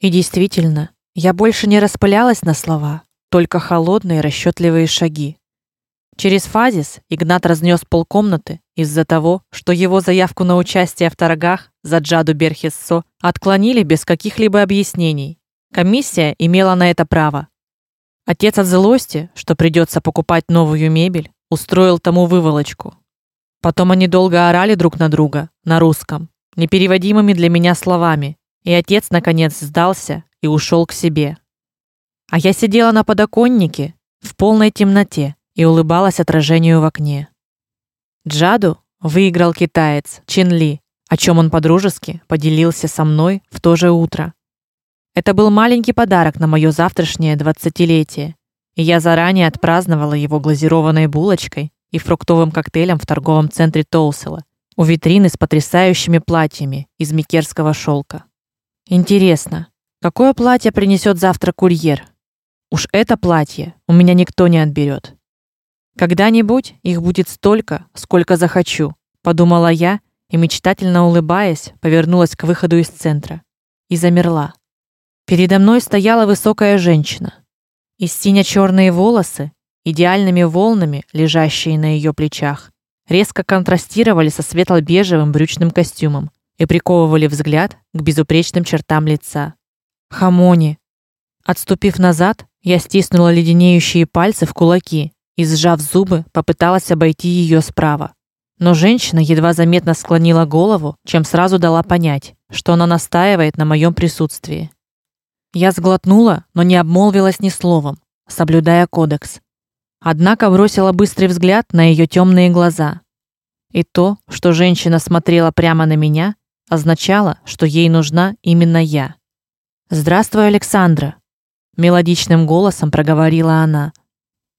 И действительно, я больше не распылялась на слова, только холодные расчетливые шаги. Через фазис Игнат разнес полкомнаты из-за того, что его заявку на участие в торгах за Джаду Берхессо отклонили без каких-либо объяснений. Комиссия имела на это право. Отец от злости, что придется покупать новую мебель, устроил тому выволочку. Потом они долго орали друг на друга на русском, непереводимыми для меня словами, и отец наконец сдался и ушел к себе. А я сидела на подоконнике в полной темноте и улыбалась отражению в окне. Джаду выиграл китаец Чин Ли, о чем он подружески поделился со мной в то же утро. Это был маленький подарок на мое завтрашнее двадцатилетие, и я заранее отпраздновала его глазированной булочкой и фруктовым коктейлем в торговом центре Толсела у витрины с потрясающими платьями из микерского шелка. Интересно, какое платье принесет завтра курьер? Уж это платье у меня никто не отберет. Когда-нибудь их будет столько, сколько захочу, подумала я и мечтательно улыбаясь, повернулась к выходу из центра и замерла. Передо мной стояла высокая женщина. И сине черные волосы, идеальными волнами, лежащие на ее плечах, резко контрастировали со светло-бежевым брючным костюмом и приковывали взгляд к безупречным чертам лица. Хамони. Отступив назад, я стиснула леденеющие пальцы в кулаки и сжав зубы, попыталась обойти ее справа. Но женщина едва заметно склонила голову, чем сразу дала понять, что она настаивает на моем присутствии. Я сглотнула, но не обмолвилась ни словом, соблюдая кодекс. Однако бросила быстрый взгляд на ее темные глаза. И то, что женщина смотрела прямо на меня, означало, что ей нужна именно я. "Здравствуй, Александра", мелодичным голосом проговорила она.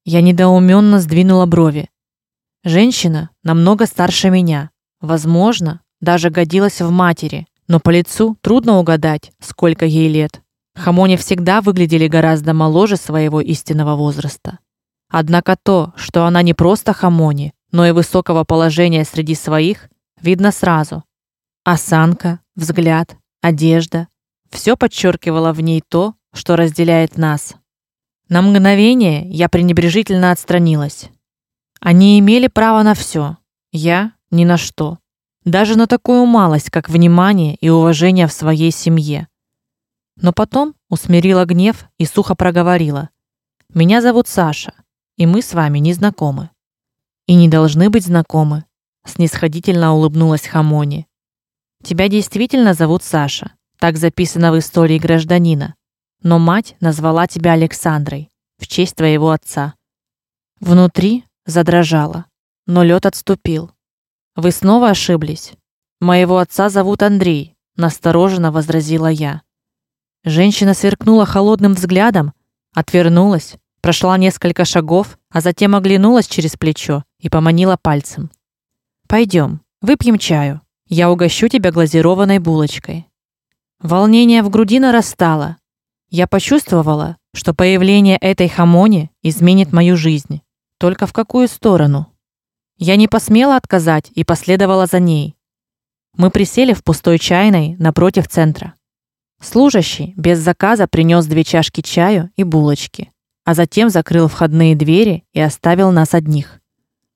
Я недоуменно сдвинула брови. Женщина намного старше меня, возможно, даже годилась в матери, но по лицу трудно угадать, сколько ей лет. Хамони всегда выглядели гораздо моложе своего истинного возраста. Однако то, что она не просто Хамони, но и высокого положения среди своих, видно сразу. Осанка, взгляд, одежда все подчеркивало в ней то, что разделяет нас. На мгновение я пренебрежительно отстранилась. Они имели право на все, я ни на что. Даже на такую малость, как внимание и уважение в своей семье. Но потом усмирила гнев и сухо проговорила: "Меня зовут Саша, и мы с вами не знакомы". "И не должны быть знакомы", снисходительно улыбнулась Хамони. "Тебя действительно зовут Саша, так записано в истории гражданина, но мать назвала тебя Александрой в честь твоего отца". Внутри задрожало, но лед отступил. Вы снова ошиблись. Моего отца зовут Андрей, настороженно возразила я. Женщина сверкнула холодным взглядом, отвернулась, прошла несколько шагов, а затем оглянулась через плечо и поманила пальцем. Пойдем, выпьем чаю. Я угощу тебя глазированной булочкой. Волнение в груди нарастало. Я почувствовала, что появление этой хамони изменит мою жизнь. Только в какую сторону? Я не посмела отказать и последовала за ней. Мы присели в пустой чайной напротив центра. Служащий без заказа принес две чашки чаю и булочки, а затем закрыл входные двери и оставил нас одних.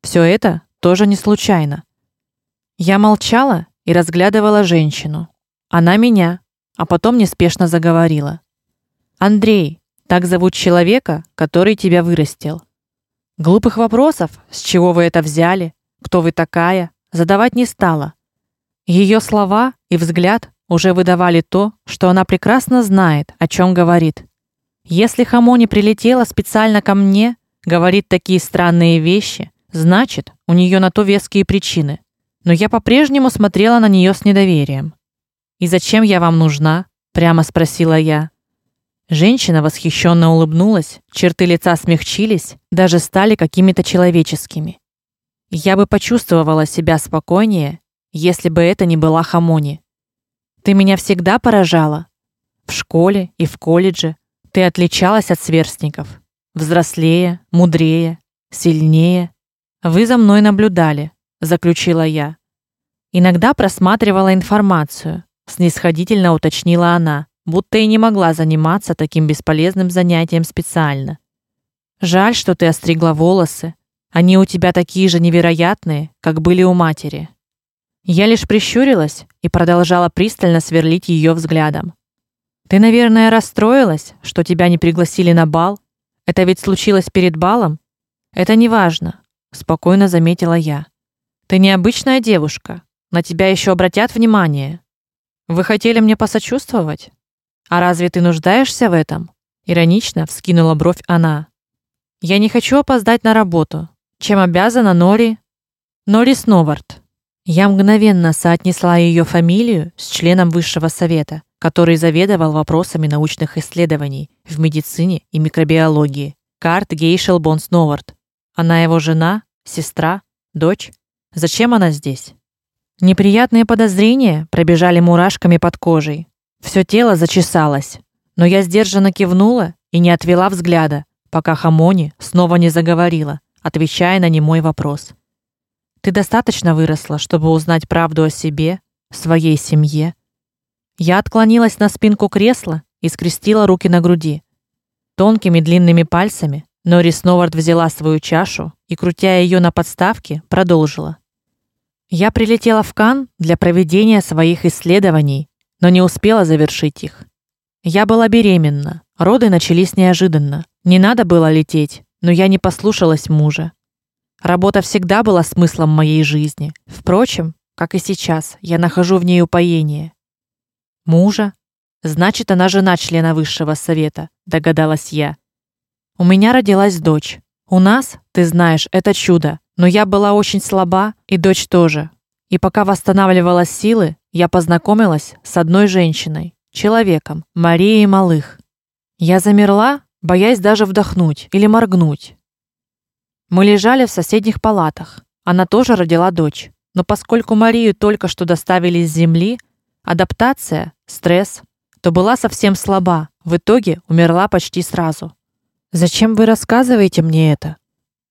Все это тоже не случайно. Я молчала и разглядывала женщину. Она меня, а потом неспешно заговорила. Андрей, так зовут человека, который тебя вырастил. Глупых вопросов, с чего вы это взяли, кто вы такая, задавать не стала. Ее слова и взгляд уже выдавали то, что она прекрасно знает, о чем говорит. Если Хамони прилетела специально ко мне, говорит такие странные вещи, значит, у нее на то веские причины. Но я по-прежнему смотрела на нее с недоверием. "И зачем я вам нужна?" прямо спросила я. Женщина восхищенно улыбнулась, черты лица смягчились, даже стали какими-то человеческими. Я бы почувствовала себя спокойнее, если бы это не была Хамони. Ты меня всегда поражала. В школе и в колледже ты отличалась от сверстников. Взрослее, мудрее, сильнее. Вы за мной наблюдали, заключила я. Иногда просматривала информацию, снисходительно уточнила она, будто и не могла заниматься таким бесполезным занятием специально. Жаль, что ты остригла волосы. Они у тебя такие же невероятные, как были у матери. Я лишь прищурилась и продолжала пристально сверлить ее взглядом. Ты, наверное, расстроилась, что тебя не пригласили на бал. Это ведь случилось перед балом. Это не важно, спокойно заметила я. Ты необычная девушка. На тебя еще обратят внимание. Вы хотели мне посочувствовать? А разве ты нуждаешься в этом? Иронично вскинула бровь она. Я не хочу опоздать на работу. Чем обязана Нори? Нори Сновард. Я мгновенно соотнесла ее фамилию с членом высшего совета, который заведовал вопросами научных исследований в медицине и микробиологии. Карт Гейшел Бонсновард. Она его жена, сестра, дочь. Зачем она здесь? Неприятные подозрения пробежали мурашками под кожей. Все тело зачесалось, но я сдержанно кивнула и не отвела взгляда, пока Хамони снова не заговорила, отвечая на немой вопрос. Ты достаточно выросла, чтобы узнать правду о себе, своей семье. Я отклонилась на спинку кресла и скрестила руки на груди. Тонкими длинными пальцами Нори Сновард взяла свою чашу и, крутя ее на подставке, продолжила: я прилетела в Кан для проведения своих исследований, но не успела завершить их. Я была беременна. Роды начались неожиданно. Не надо было лететь, но я не послушалась мужа. Работа всегда была смыслом моей жизни. Впрочем, как и сейчас, я нахожу в ней упоение. Мужа? Значит, она жена члена высшего совета, догадалась я. У меня родилась дочь. У нас, ты знаешь, это чудо. Но я была очень слаба, и дочь тоже. И пока восстанавливала силы, я познакомилась с одной женщиной, человеком, Марией Малых. Я замерла, боясь даже вдохнуть или моргнуть. Мы лежали в соседних палатах. Она тоже родила дочь. Но поскольку Марию только что доставили с земли, адаптация, стресс, то была совсем слаба. В итоге умерла почти сразу. Зачем вы рассказываете мне это?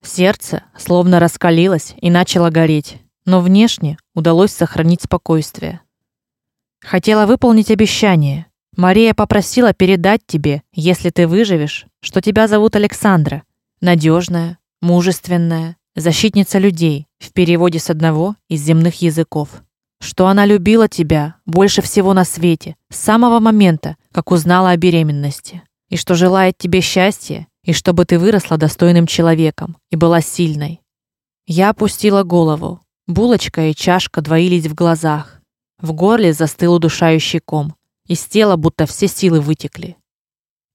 Сердце словно раскалилось и начало гореть, но внешне удалось сохранить спокойствие. Хотела выполнить обещание. Мария попросила передать тебе, если ты выживешь, что тебя зовут Александра, надежная, мужественная, защитница людей, в переводе с одного из земных языков. Что она любила тебя больше всего на свете с самого момента, как узнала о беременности, и что желает тебе счастья и чтобы ты выросла достойным человеком и была сильной. Я опустила голову. Булочка и чашка двоились в глазах. В горле застыл удушающий ком. Из тела будто все силы вытекли.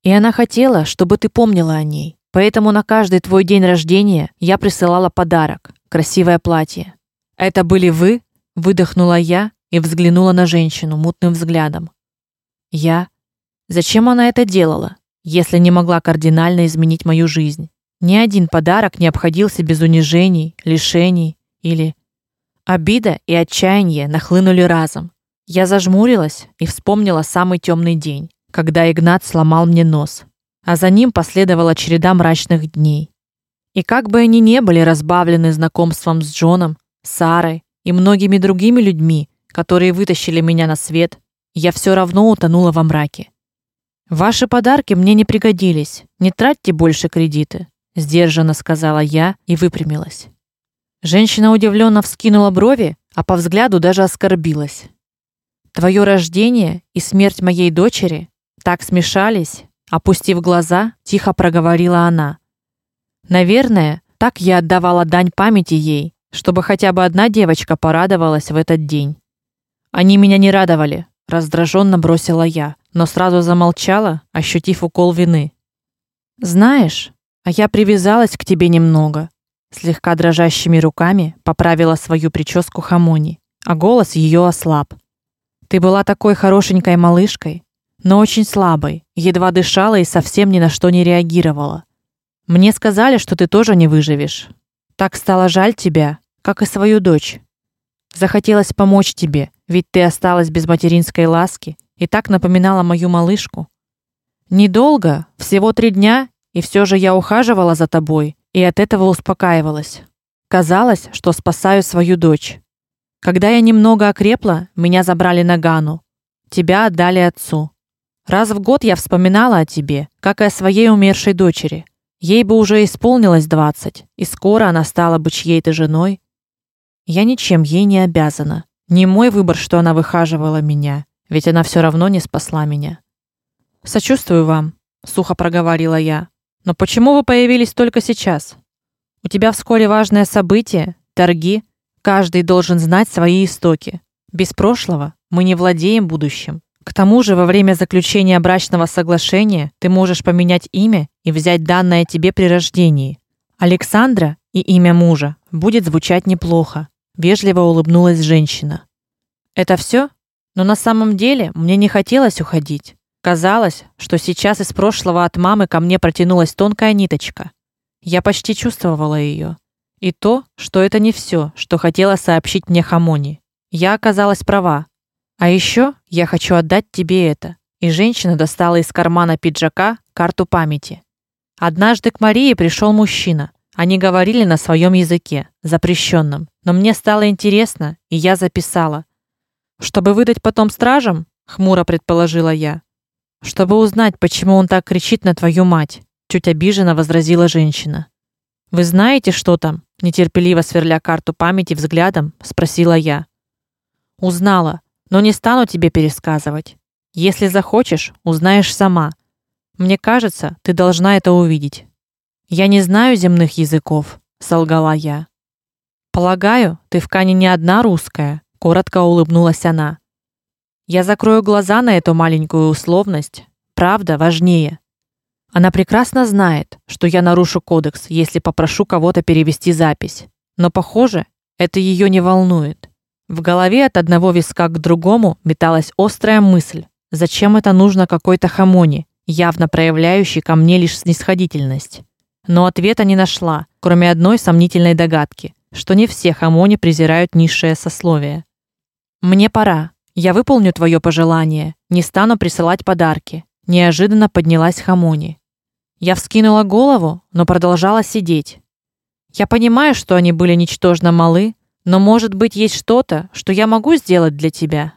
И она хотела, чтобы ты помнила о ней. Поэтому на каждый твой день рождения я присылала подарок красивое платье. Это были вы? выдохнула я и взглянула на женщину мутным взглядом. Я? Зачем она это делала? Если не могла кардинально изменить мою жизнь. Ни один подарок не обходился без унижений, лишений или обида и отчаяние нахлынули разом. Я зажмурилась и вспомнила самый темный день, когда Игнат сломал мне нос, а за ним последовала череда мрачных дней. И как бы они ни были разбавлены знакомством с Джоном, Сарой и многими другими людьми, которые вытащили меня на свет, я все равно утонула во мраке. Ваши подарки мне не пригодились. Не тратьте больше кредиты, сдержанно сказала я и выпрямилась. Женщина удивленно вскинула брови, а по взгляду даже оскорбилась. Твое рождение и смерть моей дочери так смешались, опустив глаза, тихо проговорила она. Наверное, так я отдавала дань памяти ей, чтобы хотя бы одна девочка порадовалась в этот день. Они меня не радовали, раздраженно бросила я но сразу замолчала, ощутив укол вины. Знаешь, а я привязалась к тебе немного. Слегка дрожащими руками поправила свою прическу Хамони, а голос ее ослаб. Ты была такой хорошенькой малышкой, но очень слабой, едва дышала и совсем ни на что не реагировала. Мне сказали, что ты тоже не выживешь. Так стало жаль тебя, как и свою дочь. Захотелось помочь тебе, ведь ты осталась без материнской ласки и так напоминала мою малышку. Недолго, всего три дня, и все же я ухаживала за тобой и от этого успокаивалась. Казалось, что спасаю свою дочь. Когда я немного окрепла, меня забрали на Гану. Тебя отдали отцу. Раз в год я вспоминала о тебе, как и о своей умершей дочери. Ей бы уже исполнилось двадцать, и скоро она стала бы чьей-то женой. Я ничем ей не обязана. Не мой выбор, что она выхаживала меня, ведь она все равно не спасла меня. Сочувствую вам, сухо проговорила я. Но почему вы появились только сейчас? У тебя вскоре важное событие, торги. Каждый должен знать свои истоки. Без прошлого мы не владеем будущим. К тому же, во время заключения брачного соглашения ты можешь поменять имя и взять данное тебе при рождении. Александра и имя мужа будет звучать неплохо, вежливо улыбнулась женщина. Это все? Но на самом деле мне не хотелось уходить. Казалось, что сейчас из прошлого от мамы ко мне протянулась тонкая ниточка. Я почти чувствовала ее. И то, что это не все, что хотела сообщить мне Хамони. Я оказалась права. А еще я хочу отдать тебе это. И женщина достала из кармана пиджака карту памяти. Однажды к Марии пришел мужчина. Они говорили на своем языке, запрещенном, но мне стало интересно, и я записала. Чтобы выдать потом стражам, хмуро предположила я. Чтобы узнать, почему он так кричит на твою мать, чуть обиженно возразила женщина. Вы знаете, что там? нетерпеливо сверля карту памяти взглядом, спросила я. Узнала, но не стану тебе пересказывать. Если захочешь, узнаешь сама. Мне кажется, ты должна это увидеть. Я не знаю земных языков, солгала я. Полагаю, ты в Кане не одна русская, коротко улыбнулась она. Я закрою глаза на эту маленькую условность. Правда важнее. Она прекрасно знает, что я нарушу кодекс, если попрошу кого-то перевести запись. Но, похоже, это ее не волнует. В голове от одного виска к другому металась острая мысль: зачем это нужно какой-то хамони, явно проявляющий ко мне лишь снисходительность. Но ответа не нашла, кроме одной сомнительной догадки, что не все хамони презирают низшее сословие. Мне пора. Я выполню твое пожелание, не стану присылать подарки. Неожиданно поднялась Хамони. Я вскинула голову, но продолжала сидеть. Я понимаю, что они были ничтожно малы, но может быть есть что-то, что я могу сделать для тебя.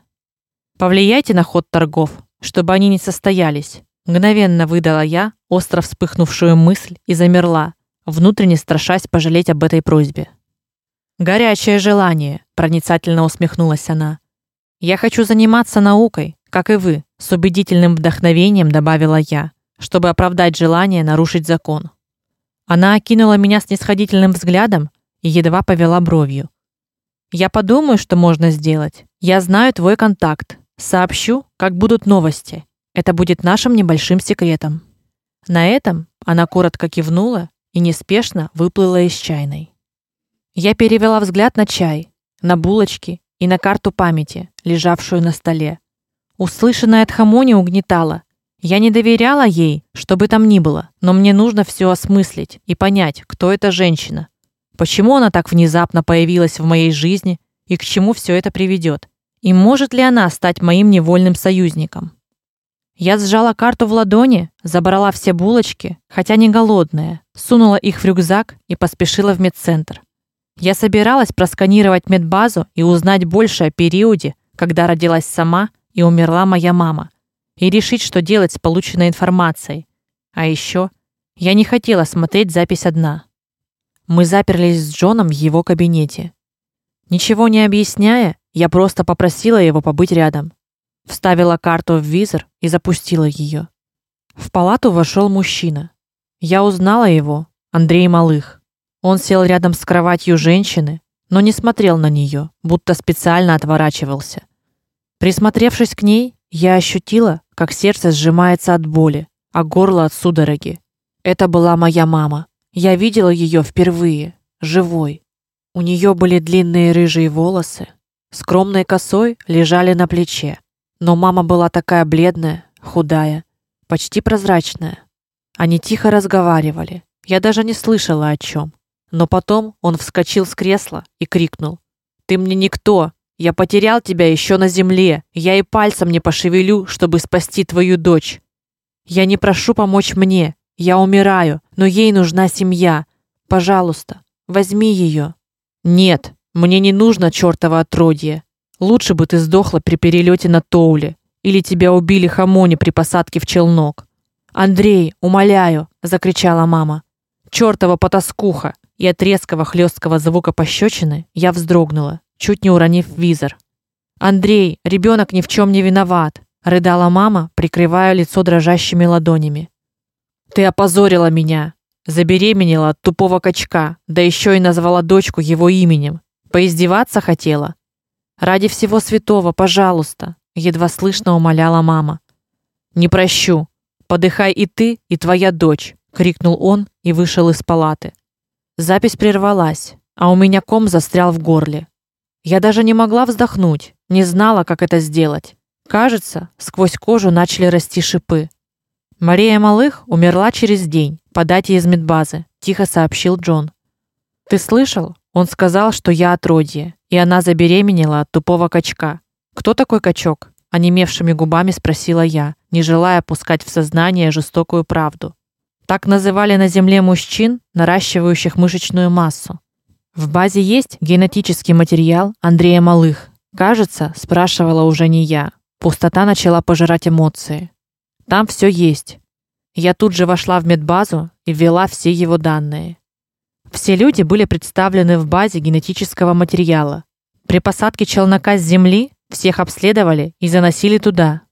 Повлияйте на ход торгов, чтобы они не состоялись. Мгновенно выдала я остро вспыхнувшую мысль и замерла, внутренне страшась пожалеть об этой просьбе. Горячее желание, проницательно усмехнулась она. Я хочу заниматься наукой, как и вы, с убедительным вдохновением добавила я, чтобы оправдать желание нарушить закон. Она окинула меня снисходительным взглядом и едва повела бровью. Я подумаю, что можно сделать. Я знаю твой контакт. Сообщу, как будут новости. Это будет нашим небольшим секретом. На этом она коротко кивнула и неспешно выплыла из чайной. Я перевела взгляд на чай, на булочки и на карту памяти, лежавшую на столе. Услышанное от Хамони угнетало. Я не доверяла ей, что бы там ни было, но мне нужно все осмыслить и понять, кто эта женщина. Почему она так внезапно появилась в моей жизни и к чему все это приведет? И может ли она стать моим невольным союзником? Я сжала карту в ладони, забрала все булочки, хотя не голодная, сунула их в рюкзак и поспешила в медцентр. Я собиралась просканировать медбазу и узнать больше о периоде, когда родилась сама и умерла моя мама, и решить, что делать с полученной информацией. А еще я не хотела смотреть запись одна. Мы заперлись с Джоном в его кабинете. Ничего не объясняя, я просто попросила его побыть рядом. Вставила карту в визор и запустила ее. В палату вошел мужчина. Я узнала его, Андрей Малых. Он сел рядом с кроватью женщины, но не смотрел на нее, будто специально отворачивался. Присмотревшись к ней, я ощутила, как сердце сжимается от боли, а горло от судороги. Это была моя мама. Я видела ее впервые, живой. У нее были длинные рыжие волосы, скромной косой лежали на плече, но мама была такая бледная, худая, почти прозрачная. Они тихо разговаривали. Я даже не слышала о чем. Но потом он вскочил с кресла и крикнул: "Ты мне никто! Я потерял тебя еще на земле. Я и пальцем не пошевелю, чтобы спасти твою дочь. Я не прошу помочь мне. Я умираю, но ей нужна семья. Пожалуйста, возьми ее. Нет, мне не нужно чёртово отродье. Лучше бы ты сдохла при перелете на Тоуле или тебя убили хамони при посадке в челнок. Андрей, умоляю, закричала мама. Чёртова потаскуха. И от резкого хлесткого звука пощечины я вздрогнула, чуть не уронив визор. Андрей, ребенок ни в чем не виноват, рыдала мама, прикрывая лицо дрожащими ладонями. Ты опозорила меня, забеременела от тупого качка, да еще и назвала дочку его именем. Поиздеваться хотела. Ради всего святого, пожалуйста, едва слышно умоляла мама. Не прощу. Подыхай и ты, и твоя дочь, крикнул он и вышел из палаты. Запись прервалась, а у меня ком застрял в горле. Я даже не могла вздохнуть, не знала, как это сделать. Кажется, сквозь кожу начали расти шипы. Мария Малых умерла через день по дате из медбазы, тихо сообщил Джон. Ты слышал? Он сказал, что я отродье, и она забеременела от тупого качка. Кто такой качок? онемевшими губами спросила я, не желая пускать в сознание жестокую правду. Так называли на земле мужчин, наращивающих мышечную массу. В базе есть генетический материал Андрея Малых. Кажется, спрашивала уже не я. Пустота начала пожирать эмоции. Там все есть. Я тут же вошла в медбазу и ввела все его данные. Все люди были представлены в базе генетического материала. При посадке челнока с земли всех обследовали и заносили туда.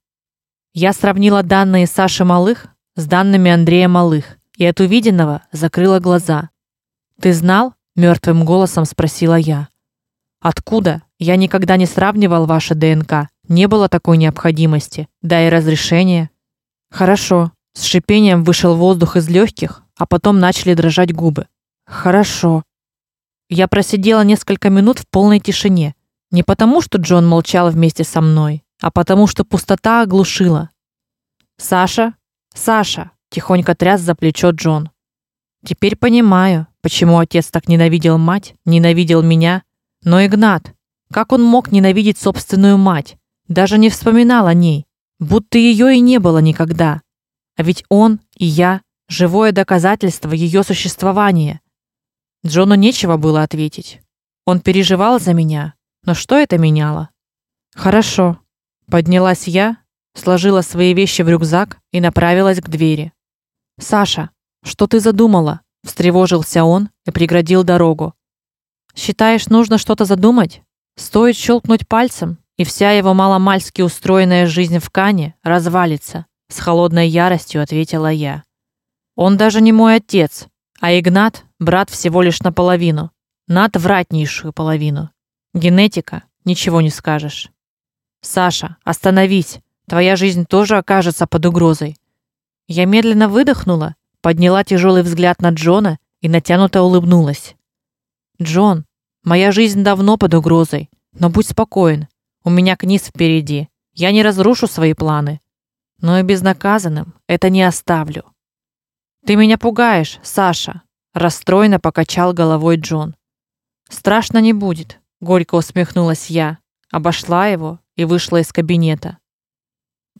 Я сравнила данные Саши Малых с данными Андрея Малых и от увиденного закрыла глаза. Ты знал? мертвым голосом спросила я. Откуда? Я никогда не сравнивал ваши ДНК. Не было такой необходимости. Да и разрешения. Хорошо. С шипением вышел воздух из легких, а потом начали дрожать губы. Хорошо. Я просидела несколько минут в полной тишине, не потому, что Джон молчал вместе со мной, а потому, что пустота оглушила. Саша, Саша, тихонько тряс за плечо Джон. Теперь понимаю, почему отец так ненавидел мать, ненавидел меня, но Игнат, как он мог ненавидеть собственную мать? Даже не вспоминал о ней, будто ее и не было никогда. А ведь он и я живое доказательство ее существования. Джону нечего было ответить. Он переживал за меня, но что это меняло? Хорошо, поднялась я, сложила свои вещи в рюкзак и направилась к двери. Саша, что ты задумала? встревожился он и преградил дорогу. Считаешь, нужно что-то задумать? Стоит щелкнуть пальцем, и вся его маломальски устроенная жизнь в Кане развалится, с холодной яростью ответила я. Он даже не мой отец, а Игнат брат всего лишь наполовину, над вратнейшую половину. Генетика, ничего не скажешь. Саша, остановись. Твоя жизнь тоже окажется под угрозой. Я медленно выдохнула, подняла тяжелый взгляд на Джона и натянуто улыбнулась. Джон, моя жизнь давно под угрозой, но будь спокоен. У меня книз впереди. Я не разрушу свои планы, но и безнаказанным это не оставлю. Ты меня пугаешь, Саша, расстроенно покачал головой Джон. Страшно не будет, горько усмехнулась я, обошла его и вышла из кабинета.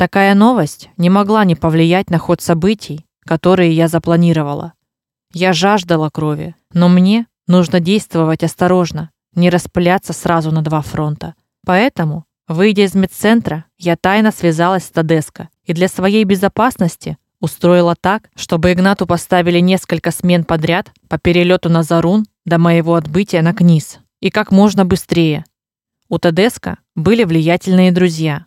Такая новость не могла не повлиять на ход событий, которые я запланировала. Я жаждала крови, но мне нужно действовать осторожно, не распыляться сразу на два фронта. Поэтому, выйдя из медцентра, я тайно связалась с Тадеско и для своей безопасности устроила так, чтобы Игнату поставили несколько смен подряд по перелету на Зарун до моего отбытия на Книз, и как можно быстрее. У Тадеско были влиятельные друзья,